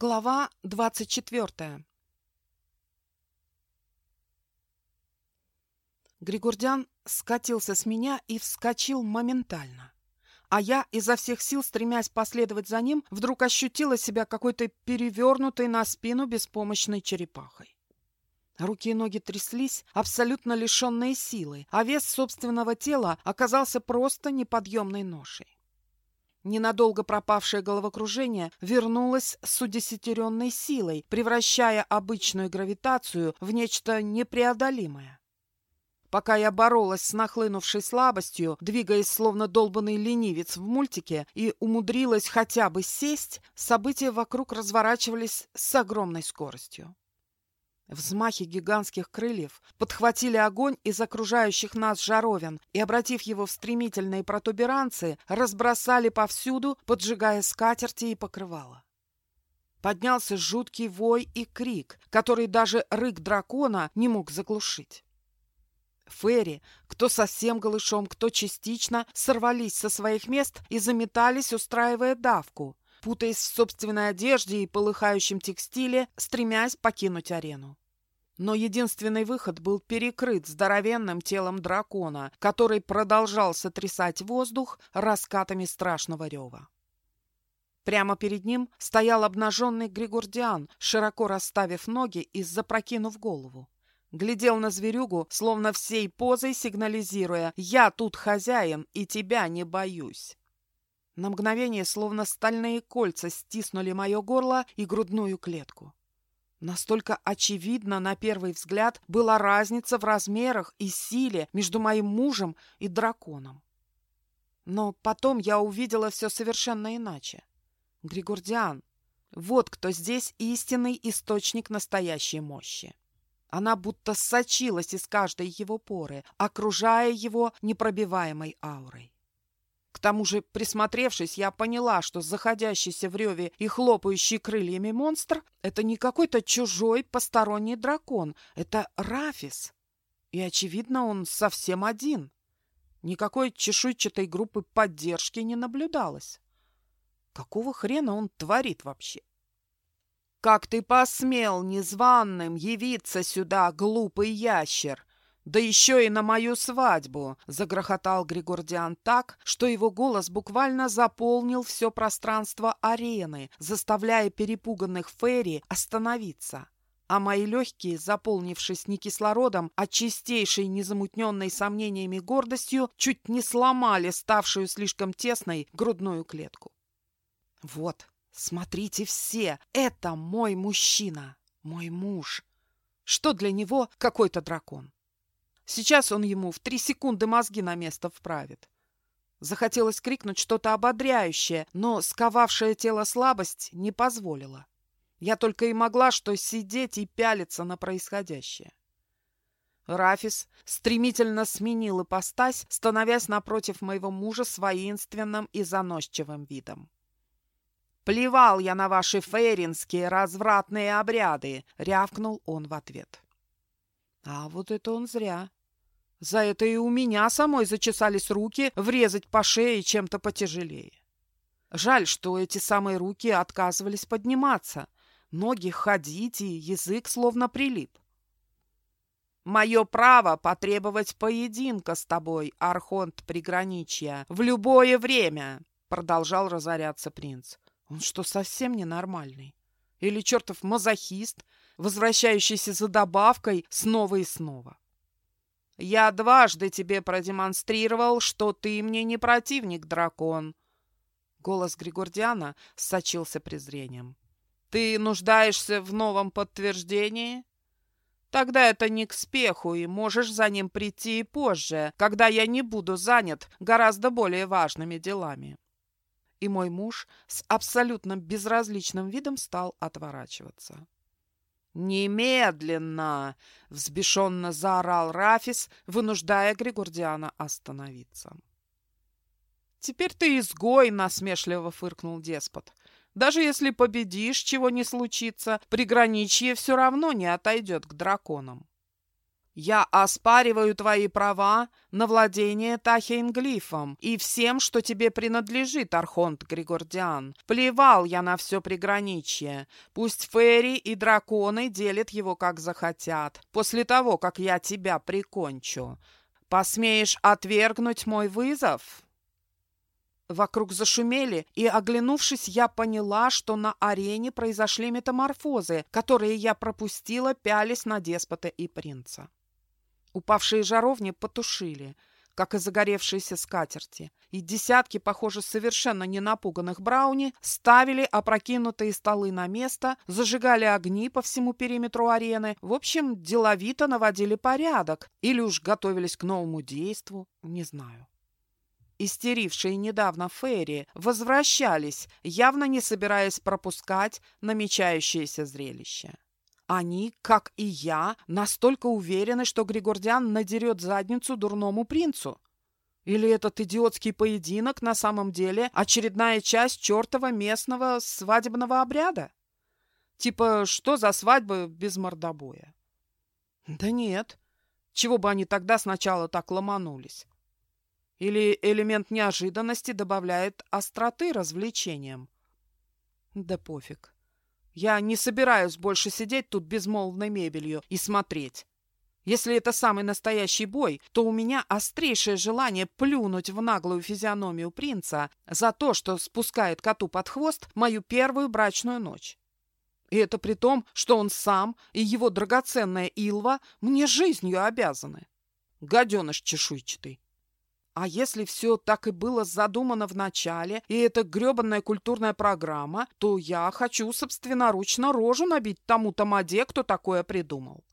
Глава двадцать четвертая Григордян скатился с меня и вскочил моментально. А я, изо всех сил стремясь последовать за ним, вдруг ощутила себя какой-то перевернутой на спину беспомощной черепахой. Руки и ноги тряслись, абсолютно лишенные силы, а вес собственного тела оказался просто неподъемной ношей. Ненадолго пропавшее головокружение вернулось с удесятеренной силой, превращая обычную гравитацию в нечто непреодолимое. Пока я боролась с нахлынувшей слабостью, двигаясь словно долбанный ленивец в мультике, и умудрилась хотя бы сесть, события вокруг разворачивались с огромной скоростью. Взмахи гигантских крыльев подхватили огонь из окружающих нас жаровин и, обратив его в стремительные протуберанцы, разбросали повсюду, поджигая скатерти и покрывала. Поднялся жуткий вой и крик, который даже рык дракона не мог заглушить. Ферри, кто совсем голышом, кто частично, сорвались со своих мест и заметались, устраивая давку, путаясь в собственной одежде и полыхающем текстиле, стремясь покинуть арену. Но единственный выход был перекрыт здоровенным телом дракона, который продолжал сотрясать воздух раскатами страшного рева. Прямо перед ним стоял обнаженный Григордиан, широко расставив ноги и запрокинув голову. Глядел на зверюгу, словно всей позой сигнализируя «Я тут хозяин и тебя не боюсь». На мгновение, словно стальные кольца, стиснули мое горло и грудную клетку. Настолько очевидно на первый взгляд была разница в размерах и силе между моим мужем и драконом. Но потом я увидела все совершенно иначе. Григордиан, вот кто здесь истинный источник настоящей мощи. Она будто сочилась из каждой его поры, окружая его непробиваемой аурой. К тому же, присмотревшись, я поняла, что заходящийся в реве и хлопающий крыльями монстр — это не какой-то чужой посторонний дракон, это Рафис. И, очевидно, он совсем один. Никакой чешуйчатой группы поддержки не наблюдалось. Какого хрена он творит вообще? «Как ты посмел незваным явиться сюда, глупый ящер? Да еще и на мою свадьбу!» — загрохотал Григордиан так, что его голос буквально заполнил все пространство арены, заставляя перепуганных Ферри остановиться. А мои легкие, заполнившись не кислородом, а чистейшей, незамутненной сомнениями гордостью, чуть не сломали ставшую слишком тесной грудную клетку. «Вот, Смотрите все, это мой мужчина, мой муж. Что для него какой-то дракон? Сейчас он ему в три секунды мозги на место вправит. Захотелось крикнуть что-то ободряющее, но сковавшая тело слабость не позволила. Я только и могла что сидеть и пялиться на происходящее. Рафис стремительно сменил ипостась, становясь напротив моего мужа с и заносчивым видом. «Плевал я на ваши фейринские развратные обряды!» — рявкнул он в ответ. А вот это он зря. За это и у меня самой зачесались руки врезать по шее чем-то потяжелее. Жаль, что эти самые руки отказывались подниматься. Ноги ходить и язык словно прилип. «Мое право потребовать поединка с тобой, Архонт Приграничья, в любое время!» — продолжал разоряться принц. Он что, совсем ненормальный? Или чертов мазохист, возвращающийся за добавкой снова и снова? Я дважды тебе продемонстрировал, что ты мне не противник, дракон. Голос Григордиана сочился презрением. Ты нуждаешься в новом подтверждении? Тогда это не к спеху, и можешь за ним прийти и позже, когда я не буду занят гораздо более важными делами и мой муж с абсолютно безразличным видом стал отворачиваться. «Немедленно!» — взбешенно заорал Рафис, вынуждая Григордиана остановиться. «Теперь ты изгой!» — насмешливо фыркнул деспот. «Даже если победишь, чего не случится, приграничье все равно не отойдет к драконам». Я оспариваю твои права на владение Тахейнглифом и всем, что тебе принадлежит, Архонт Григордиан. Плевал я на все приграничье. Пусть фейри и драконы делят его, как захотят, после того, как я тебя прикончу. Посмеешь отвергнуть мой вызов?» Вокруг зашумели, и, оглянувшись, я поняла, что на арене произошли метаморфозы, которые я пропустила, пялись на деспота и принца. Упавшие жаровни потушили, как и загоревшиеся скатерти, и десятки, похоже, совершенно не напуганных брауни ставили опрокинутые столы на место, зажигали огни по всему периметру арены, в общем, деловито наводили порядок. Или уж готовились к новому действу, не знаю. Истерившие недавно Ферри, возвращались, явно не собираясь пропускать намечающееся зрелище. Они, как и я, настолько уверены, что Григордиан надерет задницу дурному принцу. Или этот идиотский поединок на самом деле очередная часть чертова местного свадебного обряда? Типа, что за свадьба без мордобоя? Да нет. Чего бы они тогда сначала так ломанулись? Или элемент неожиданности добавляет остроты развлечениям? Да пофиг. Я не собираюсь больше сидеть тут безмолвной мебелью и смотреть. Если это самый настоящий бой, то у меня острейшее желание плюнуть в наглую физиономию принца за то, что спускает коту под хвост мою первую брачную ночь. И это при том, что он сам и его драгоценная Илва мне жизнью обязаны. Гаденыш чешуйчатый. А если все так и было задумано в начале, и это гребанная культурная программа, то я хочу собственноручно рожу набить тому тамаде, кто такое придумал.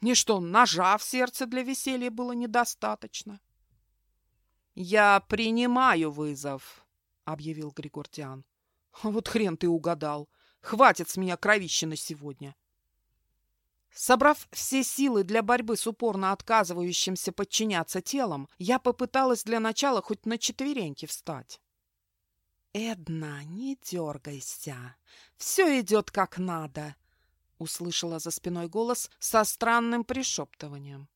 Мне что, ножа в сердце для веселья было недостаточно? «Я принимаю вызов», — объявил Григордиан. «Вот хрен ты угадал. Хватит с меня кровищи сегодня. Собрав все силы для борьбы с упорно отказывающимся подчиняться телом, я попыталась для начала хоть на четвереньки встать. «Эдна, не дергайся. Все идет как надо», — услышала за спиной голос со странным пришептыванием.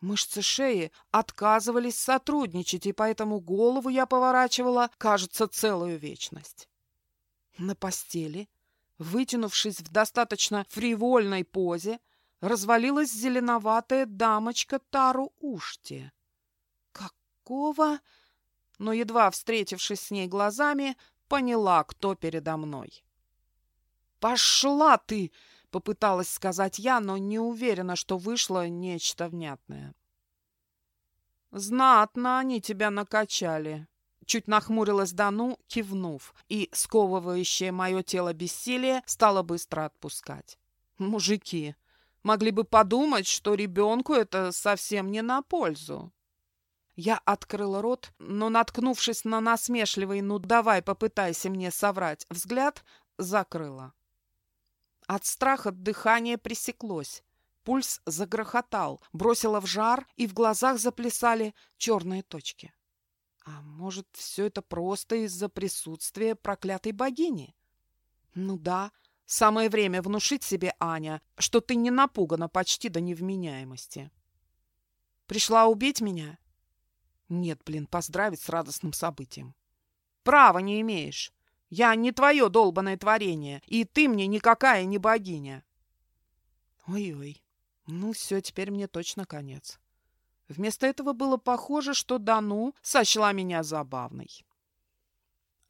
Мышцы шеи отказывались сотрудничать, и поэтому голову я поворачивала, кажется, целую вечность. На постели Вытянувшись в достаточно фривольной позе, развалилась зеленоватая дамочка Тару Ушти. Какого? Но, едва встретившись с ней глазами, поняла, кто передо мной. «Пошла ты!» — попыталась сказать я, но не уверена, что вышло нечто внятное. «Знатно они тебя накачали», Чуть нахмурилась Дану, кивнув, и сковывающее мое тело бессилие стало быстро отпускать. Мужики, могли бы подумать, что ребенку это совсем не на пользу. Я открыла рот, но, наткнувшись на насмешливый «ну давай, попытайся мне соврать» взгляд, закрыла. От страха дыхание пресеклось. Пульс загрохотал, бросило в жар, и в глазах заплясали черные точки. А может, все это просто из-за присутствия проклятой богини? Ну да, самое время внушить себе, Аня, что ты не напугана почти до невменяемости. Пришла убить меня? Нет, блин, поздравить с радостным событием. Права не имеешь. Я не твое долбанное творение, и ты мне никакая не богиня. Ой-ой, ну все, теперь мне точно конец. Вместо этого было похоже, что Дану сочла меня забавной.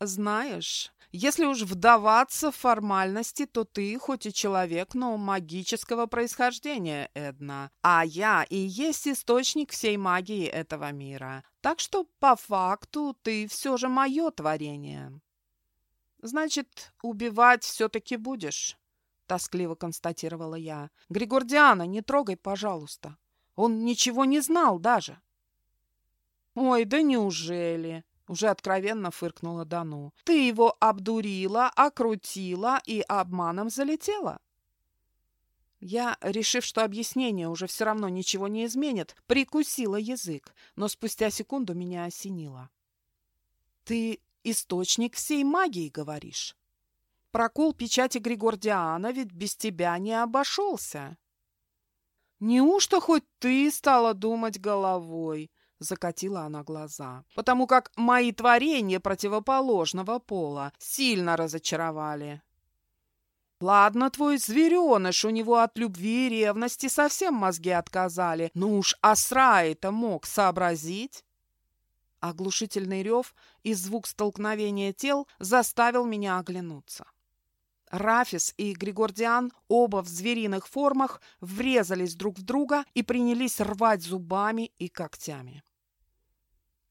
«Знаешь, если уж вдаваться в формальности, то ты хоть и человек, но магического происхождения, Эдна, а я и есть источник всей магии этого мира. Так что, по факту, ты все же мое творение». «Значит, убивать все-таки будешь?» — тоскливо констатировала я. «Григордиана, не трогай, пожалуйста». Он ничего не знал даже. «Ой, да неужели?» — уже откровенно фыркнула Дану. «Ты его обдурила, окрутила и обманом залетела?» Я, решив, что объяснение уже все равно ничего не изменит, прикусила язык, но спустя секунду меня осенило. «Ты источник всей магии, говоришь?» Прокол печати Григордиана ведь без тебя не обошелся. Неужто хоть ты стала думать головой? Закатила она глаза. Потому как мои творения противоположного пола сильно разочаровали. Ладно, твой звереныш, у него от любви и ревности совсем мозги отказали. Ну уж Асраи-то мог сообразить. Оглушительный рев и звук столкновения тел заставил меня оглянуться. Рафис и Григордиан, оба в звериных формах, врезались друг в друга и принялись рвать зубами и когтями.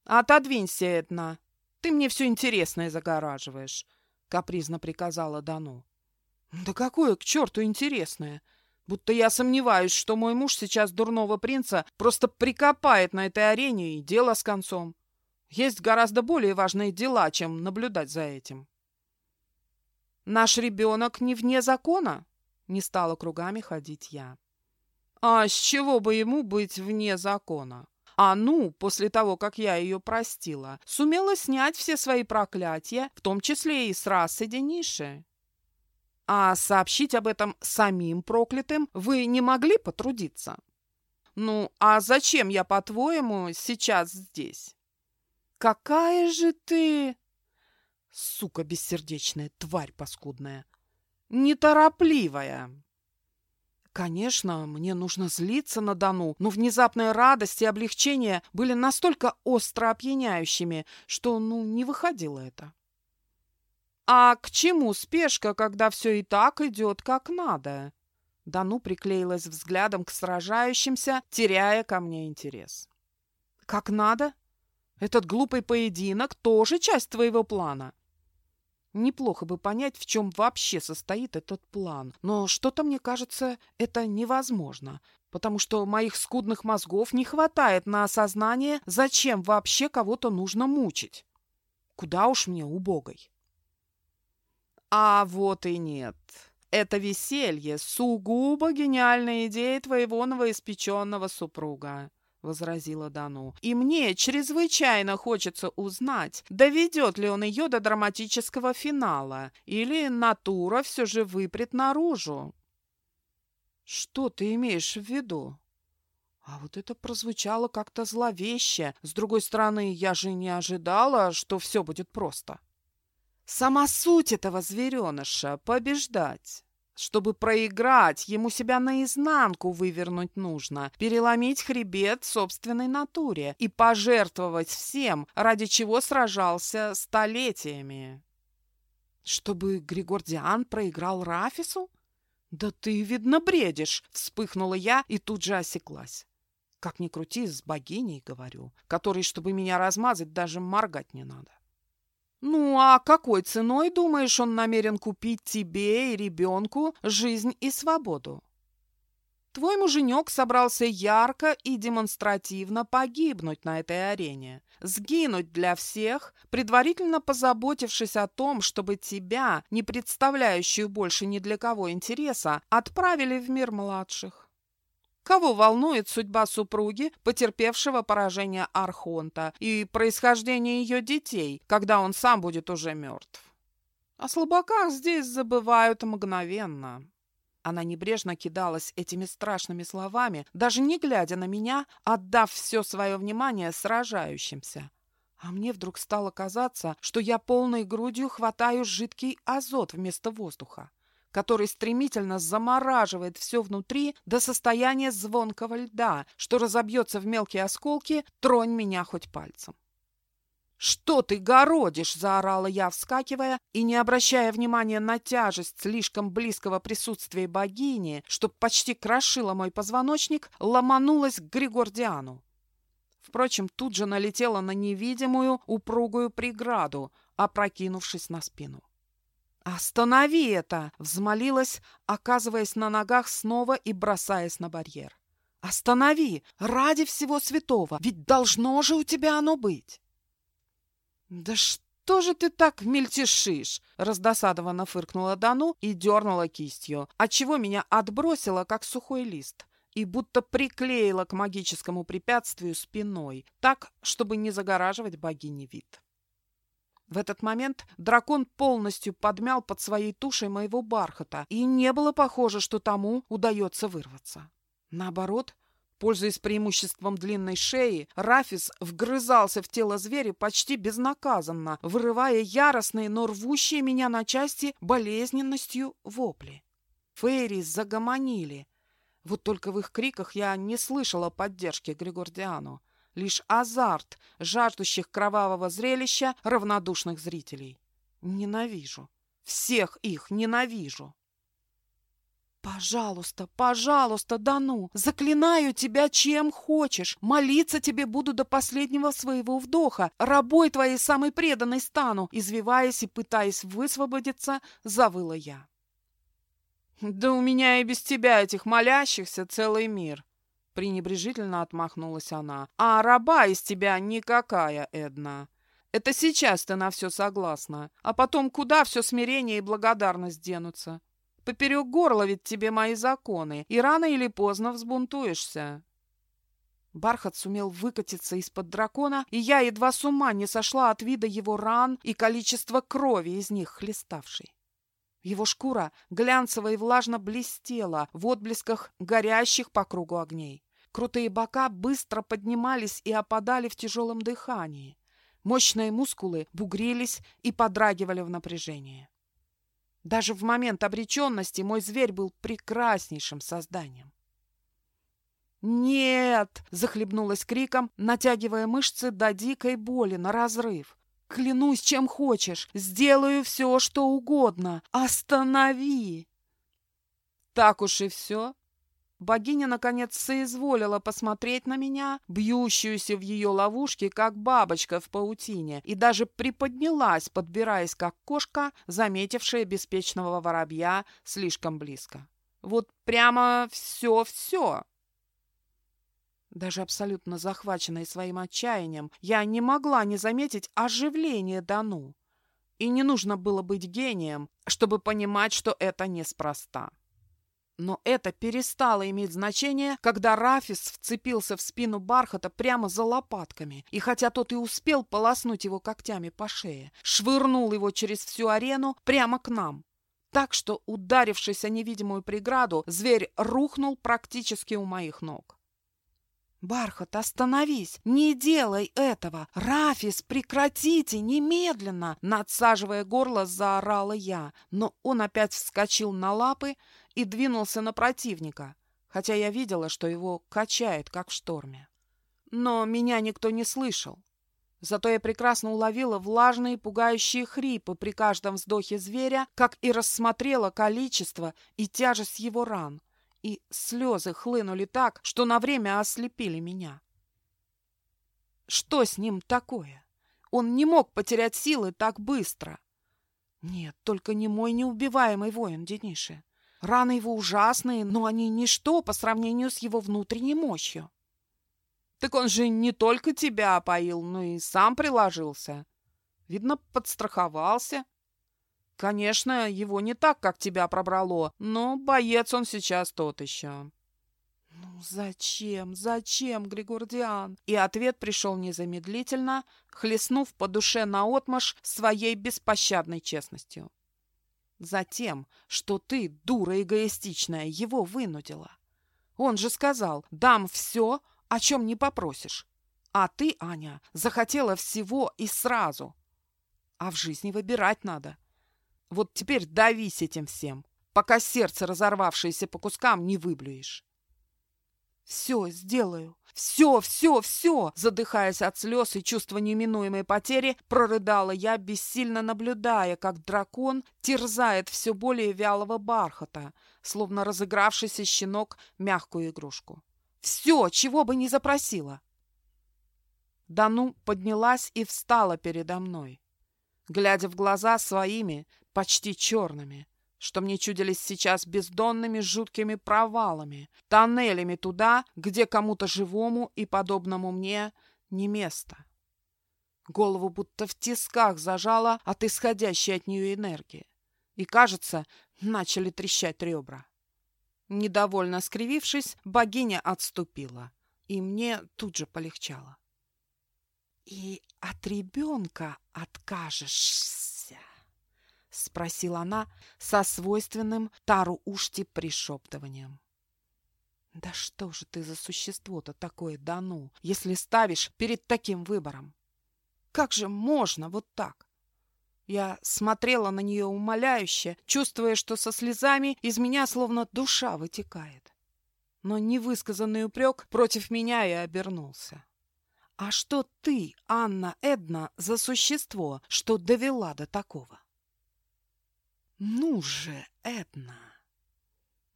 «Отодвинься, Эдна! Ты мне все интересное загораживаешь!» — капризно приказала Дану. «Да какое к черту интересное! Будто я сомневаюсь, что мой муж сейчас дурного принца просто прикопает на этой арене и дело с концом. Есть гораздо более важные дела, чем наблюдать за этим». «Наш ребенок не вне закона?» — не стала кругами ходить я. «А с чего бы ему быть вне закона?» А ну, после того, как я ее простила, сумела снять все свои проклятия, в том числе и с расы Дениши. А сообщить об этом самим проклятым вы не могли потрудиться? Ну, а зачем я, по-твоему, сейчас здесь? Какая же ты... Сука бессердечная, тварь паскудная. Неторопливая. Конечно, мне нужно злиться на Дану, но внезапная радость и облегчение были настолько остро опьяняющими, что, ну, не выходило это. «А к чему спешка, когда все и так идет как надо?» Дану приклеилась взглядом к сражающимся, теряя ко мне интерес. «Как надо? Этот глупый поединок тоже часть твоего плана?» Неплохо бы понять, в чем вообще состоит этот план, но что-то мне кажется, это невозможно, потому что моих скудных мозгов не хватает на осознание, зачем вообще кого-то нужно мучить. Куда уж мне убогой. А вот и нет. Это веселье сугубо гениальная идея твоего новоиспеченного супруга. — возразила Дану. «И мне чрезвычайно хочется узнать, доведет ли он ее до драматического финала, или натура все же выпрет наружу». «Что ты имеешь в виду?» А вот это прозвучало как-то зловеще. С другой стороны, я же не ожидала, что все будет просто. Сама суть этого звереныша — побеждать. Чтобы проиграть, ему себя наизнанку вывернуть нужно, переломить хребет собственной натуре и пожертвовать всем, ради чего сражался столетиями. Чтобы Григордиан проиграл Рафису? Да ты, видно, бредишь, вспыхнула я и тут же осеклась. Как ни крути, с богиней говорю, которой, чтобы меня размазать, даже моргать не надо. «Ну, а какой ценой, думаешь, он намерен купить тебе и ребенку жизнь и свободу?» Твой муженек собрался ярко и демонстративно погибнуть на этой арене, сгинуть для всех, предварительно позаботившись о том, чтобы тебя, не представляющую больше ни для кого интереса, отправили в мир младших. Кого волнует судьба супруги, потерпевшего поражение Архонта, и происхождение ее детей, когда он сам будет уже мертв? О слабаках здесь забывают мгновенно. Она небрежно кидалась этими страшными словами, даже не глядя на меня, отдав все свое внимание сражающимся. А мне вдруг стало казаться, что я полной грудью хватаю жидкий азот вместо воздуха который стремительно замораживает все внутри до состояния звонкого льда, что разобьется в мелкие осколки, тронь меня хоть пальцем. «Что ты городишь?» – заорала я, вскакивая, и, не обращая внимания на тяжесть слишком близкого присутствия богини, что почти крошила мой позвоночник, ломанулась к Григордиану. Впрочем, тут же налетела на невидимую упругую преграду, опрокинувшись на спину. «Останови это!» — взмолилась, оказываясь на ногах снова и бросаясь на барьер. «Останови! Ради всего святого! Ведь должно же у тебя оно быть!» «Да что же ты так мельтешишь?» — раздосадованно фыркнула Дану и дернула кистью, отчего меня отбросило, как сухой лист, и будто приклеила к магическому препятствию спиной, так, чтобы не загораживать богине вид. В этот момент дракон полностью подмял под своей тушей моего бархата, и не было похоже, что тому удается вырваться. Наоборот, пользуясь преимуществом длинной шеи, Рафис вгрызался в тело зверя почти безнаказанно, вырывая яростные, но рвущие меня на части болезненностью вопли. Фейри загомонили. Вот только в их криках я не слышала поддержки Григордиану лишь азарт жаждущих кровавого зрелища равнодушных зрителей. Ненавижу. Всех их ненавижу. «Пожалуйста, пожалуйста, да ну! Заклинаю тебя чем хочешь! Молиться тебе буду до последнего своего вдоха! Рабой твоей самой преданной стану!» Извиваясь и пытаясь высвободиться, завыла я. «Да у меня и без тебя этих молящихся целый мир!» Пренебрежительно отмахнулась она. «А раба из тебя никакая, Эдна. Это сейчас ты на все согласна. А потом куда все смирение и благодарность денутся? Поперек горла ведь тебе мои законы, и рано или поздно взбунтуешься». Бархат сумел выкатиться из-под дракона, и я едва с ума не сошла от вида его ран и количества крови из них хлеставшей. Его шкура глянцево и влажно блестела в отблесках горящих по кругу огней. Крутые бока быстро поднимались и опадали в тяжелом дыхании. Мощные мускулы бугрились и подрагивали в напряжении. Даже в момент обреченности мой зверь был прекраснейшим созданием. «Нет!» — захлебнулась криком, натягивая мышцы до дикой боли на разрыв. «Клянусь, чем хочешь! Сделаю все, что угодно! Останови!» «Так уж и все!» Богиня, наконец, соизволила посмотреть на меня, бьющуюся в ее ловушке, как бабочка в паутине, и даже приподнялась, подбираясь, как кошка, заметившая беспечного воробья слишком близко. Вот прямо все-все. Даже абсолютно захваченной своим отчаянием, я не могла не заметить оживление Дану. И не нужно было быть гением, чтобы понимать, что это неспроста. Но это перестало иметь значение, когда Рафис вцепился в спину Бархата прямо за лопатками, и хотя тот и успел полоснуть его когтями по шее, швырнул его через всю арену прямо к нам. Так что, ударившись о невидимую преграду, зверь рухнул практически у моих ног. «Бархат, остановись! Не делай этого! Рафис, прекратите! Немедленно!» Надсаживая горло, заорала я, но он опять вскочил на лапы и двинулся на противника, хотя я видела, что его качает, как в шторме. Но меня никто не слышал. Зато я прекрасно уловила влажные пугающие хрипы при каждом вздохе зверя, как и рассмотрела количество и тяжесть его ран — и слезы хлынули так, что на время ослепили меня. Что с ним такое? Он не мог потерять силы так быстро. Нет, только не мой неубиваемый воин Дениши. Раны его ужасные, но они ничто по сравнению с его внутренней мощью. Так он же не только тебя опоил, но и сам приложился. Видно, подстраховался. Конечно, его не так, как тебя пробрало, но боец он сейчас тот еще. «Ну зачем, зачем, Григордиан?» И ответ пришел незамедлительно, хлестнув по душе наотмашь своей беспощадной честностью. «Затем, что ты, дура эгоистичная, его вынудила. Он же сказал, дам все, о чем не попросишь. А ты, Аня, захотела всего и сразу. А в жизни выбирать надо». Вот теперь давись этим всем, пока сердце, разорвавшееся по кускам, не выблюешь. «Все сделаю! Все, все, все!» Задыхаясь от слез и чувства неминуемой потери, прорыдала я, бессильно наблюдая, как дракон терзает все более вялого бархата, словно разыгравшийся щенок мягкую игрушку. «Все, чего бы ни запросила!» Дану поднялась и встала передо мной. Глядя в глаза своими, почти черными, что мне чудились сейчас бездонными жуткими провалами, тоннелями туда, где кому-то живому и подобному мне не место. Голову будто в тисках зажало от исходящей от нее энергии. И, кажется, начали трещать ребра. Недовольно скривившись, богиня отступила, и мне тут же полегчало. «И от ребенка откажешься?» — спросила она со свойственным Тару Ушти пришептыванием. Да что же ты за существо-то такое, да ну, если ставишь перед таким выбором? Как же можно вот так? Я смотрела на нее умоляюще, чувствуя, что со слезами из меня словно душа вытекает. Но невысказанный упрек против меня и обернулся. «А что ты, Анна Эдна, за существо, что довела до такого?» «Ну же, Эдна!»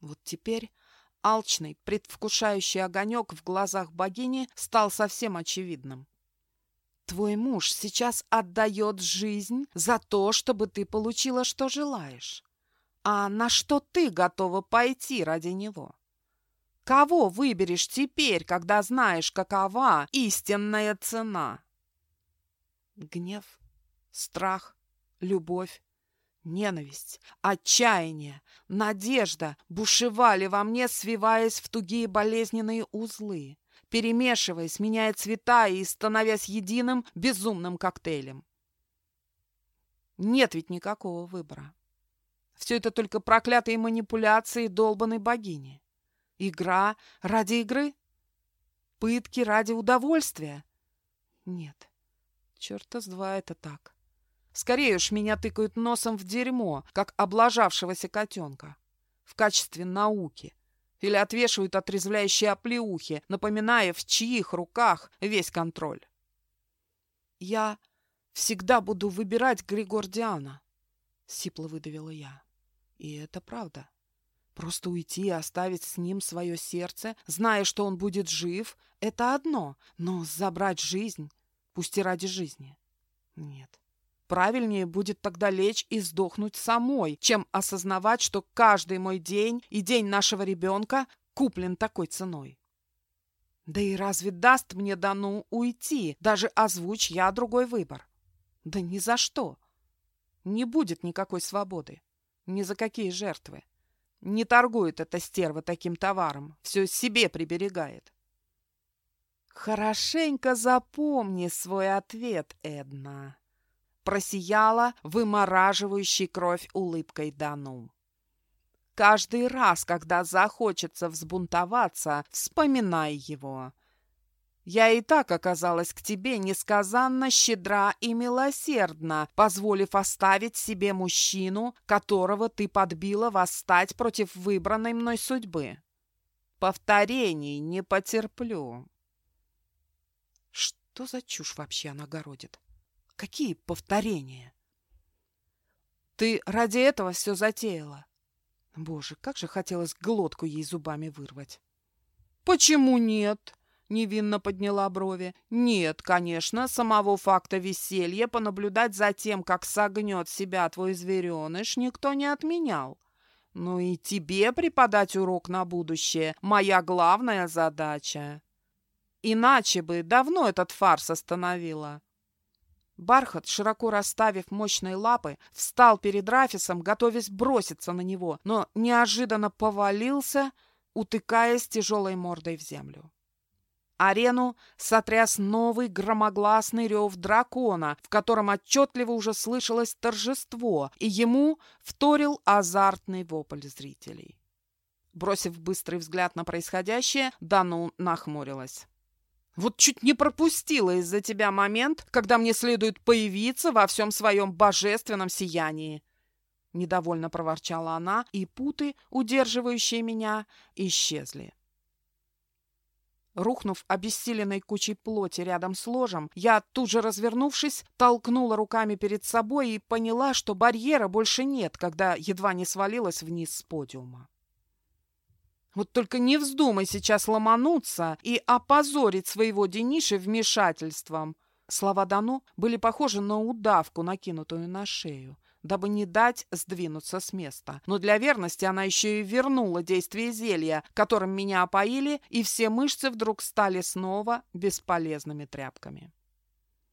Вот теперь алчный, предвкушающий огонек в глазах богини стал совсем очевидным. Твой муж сейчас отдает жизнь за то, чтобы ты получила, что желаешь. А на что ты готова пойти ради него? Кого выберешь теперь, когда знаешь, какова истинная цена? Гнев, страх, любовь, ненависть, отчаяние, надежда бушевали во мне, свиваясь в тугие болезненные узлы перемешиваясь, меняя цвета и становясь единым безумным коктейлем. Нет ведь никакого выбора. Все это только проклятые манипуляции долбанной богини. Игра ради игры? Пытки ради удовольствия? Нет, черта с два это так. Скорее уж меня тыкают носом в дерьмо, как облажавшегося котенка. В качестве науки – или отвешивают отрезвляющие оплеухи, напоминая, в чьих руках весь контроль. «Я всегда буду выбирать Григордиана», — сипло выдавила я. И это правда. Просто уйти и оставить с ним свое сердце, зная, что он будет жив, это одно, но забрать жизнь, пусть и ради жизни, нет. Правильнее будет тогда лечь и сдохнуть самой, чем осознавать, что каждый мой день и день нашего ребенка куплен такой ценой. Да и разве даст мне Дану уйти, даже озвучь я другой выбор? Да ни за что. Не будет никакой свободы. Ни за какие жертвы. Не торгует эта стерва таким товаром, все себе приберегает. Хорошенько запомни свой ответ, Эдна просияла вымораживающей кровь улыбкой Дану. Каждый раз, когда захочется взбунтоваться, вспоминай его. Я и так оказалась к тебе несказанно щедра и милосердна, позволив оставить себе мужчину, которого ты подбила восстать против выбранной мной судьбы. Повторений не потерплю. Что за чушь вообще она городит? Какие повторения? Ты ради этого все затеяла? Боже, как же хотелось глотку ей зубами вырвать. Почему нет? Невинно подняла брови. Нет, конечно, самого факта веселья понаблюдать за тем, как согнет себя твой звереныш, никто не отменял. Ну и тебе преподать урок на будущее – моя главная задача. Иначе бы давно этот фарс остановила. Бархат, широко расставив мощные лапы, встал перед Рафисом, готовясь броситься на него, но неожиданно повалился, утыкаясь тяжелой мордой в землю. Арену сотряс новый громогласный рев дракона, в котором отчетливо уже слышалось торжество, и ему вторил азартный вопль зрителей. Бросив быстрый взгляд на происходящее, Дану нахмурилась. Вот чуть не пропустила из-за тебя момент, когда мне следует появиться во всем своем божественном сиянии. Недовольно проворчала она, и путы, удерживающие меня, исчезли. Рухнув обессиленной кучей плоти рядом с ложем, я, тут же развернувшись, толкнула руками перед собой и поняла, что барьера больше нет, когда едва не свалилась вниз с подиума. Вот только не вздумай сейчас ломануться и опозорить своего Дениши вмешательством. Слова Дано были похожи на удавку, накинутую на шею, дабы не дать сдвинуться с места. Но для верности она еще и вернула действие зелья, которым меня опоили, и все мышцы вдруг стали снова бесполезными тряпками.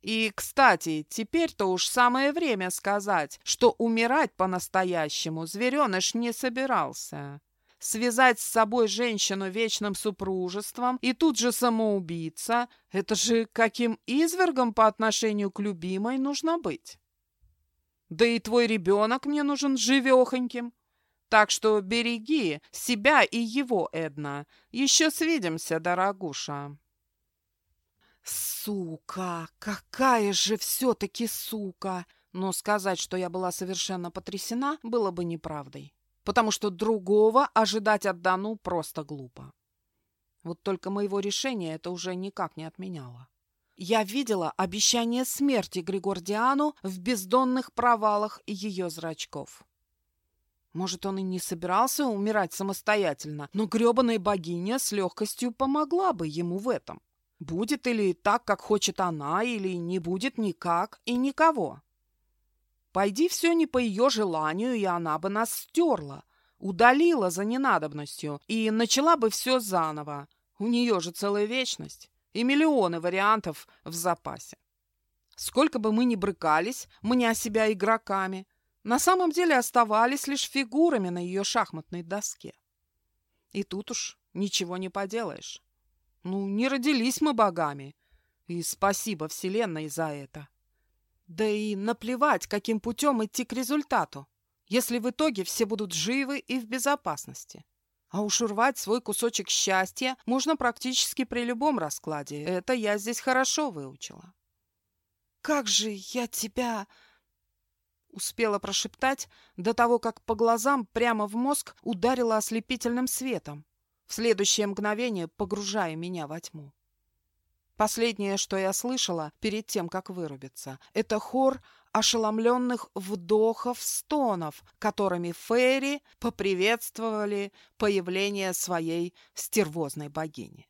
И, кстати, теперь-то уж самое время сказать, что умирать по-настоящему звереныш не собирался связать с собой женщину вечным супружеством и тут же самоубийца, это же каким извергом по отношению к любимой нужно быть? Да и твой ребенок мне нужен живехоньким. Так что береги себя и его, Эдна. Еще свидимся, дорогуша. Сука! Какая же все-таки сука! Но сказать, что я была совершенно потрясена, было бы неправдой. Потому что другого ожидать от Дану просто глупо. Вот только моего решения это уже никак не отменяло. Я видела обещание смерти Григордиану в бездонных провалах ее зрачков. Может, он и не собирался умирать самостоятельно, но гребаная богиня с легкостью помогла бы ему в этом. Будет или так, как хочет она, или не будет никак и никого. Пойди все не по ее желанию, и она бы нас стерла, удалила за ненадобностью и начала бы все заново. У нее же целая вечность и миллионы вариантов в запасе. Сколько бы мы ни брыкались, меня себя игроками, на самом деле оставались лишь фигурами на ее шахматной доске. И тут уж ничего не поделаешь. Ну, не родились мы богами. И спасибо Вселенной за это. Да и наплевать, каким путем идти к результату, если в итоге все будут живы и в безопасности. А уж урвать свой кусочек счастья можно практически при любом раскладе. Это я здесь хорошо выучила. «Как же я тебя...» Успела прошептать до того, как по глазам прямо в мозг ударила ослепительным светом, в следующее мгновение погружая меня во тьму. Последнее, что я слышала перед тем, как вырубиться, это хор ошеломленных вдохов-стонов, которыми Фейри поприветствовали появление своей стервозной богини.